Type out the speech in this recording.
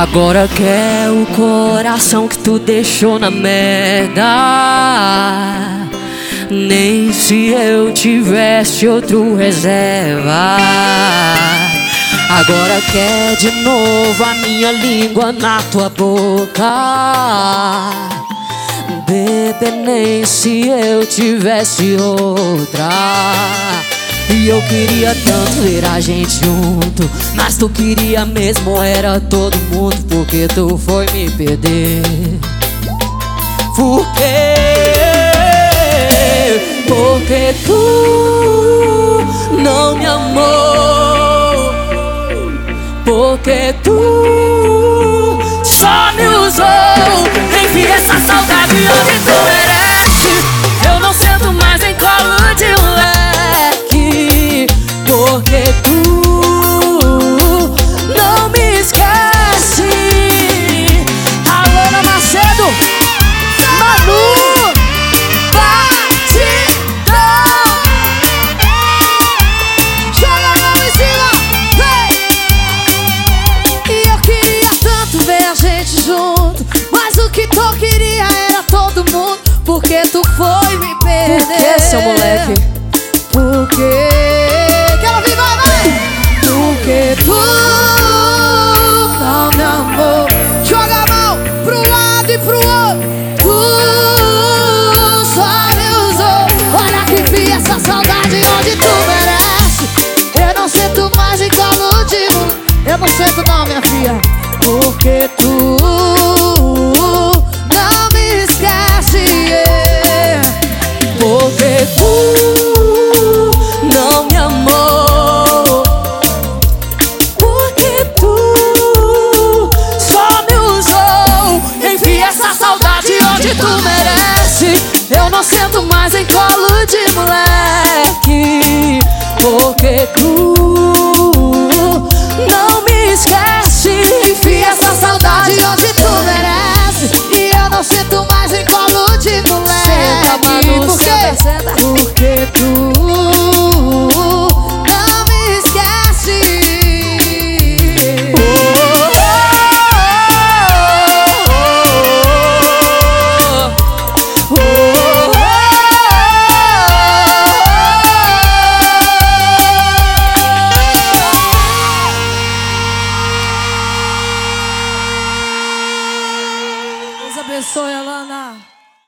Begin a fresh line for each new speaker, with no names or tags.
Agora quer o coração que tu deixou na merda. Nem se eu tivesse outro reserva. Agora quer de novo a minha língua na tua boca. Bebê, nem se eu tivesse outra. E eu queria tanto ver a gente junto Mas tu queria mesmo era todo mundo Porque tu foi me perder Por quê? Porque tu não me amou Porque tu Porque tu foi me perder. Por
que, seu moleque?
Porque porque tu não me amou. Joga a mão pro lado e pro outro. Tu só me usou. Olha que fia essa saudade onde tu merece. Eu não sinto mais igual no digo Eu não sinto não, minha filha. Porque tu abençoe, Alana.